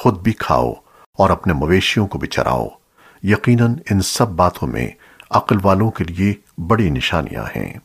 खुद भी खाओ और अपने मवेशियों को भी चराओ। यकीनन इन सब बातों में अक्ल वालों के लिए बड़ी निशानियाँ हैं।